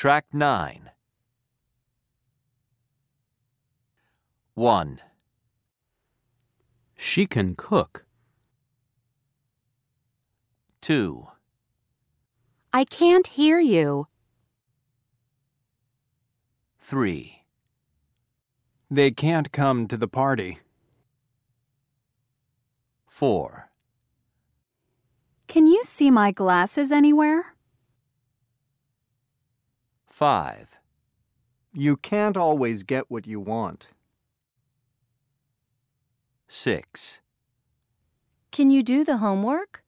Track 9. 1, She can cook. 2, I can't hear you. 3, They can't come to the party. 4, Can you see my glasses anywhere? 5, You can't always get what you want. 6, Can you do the homework?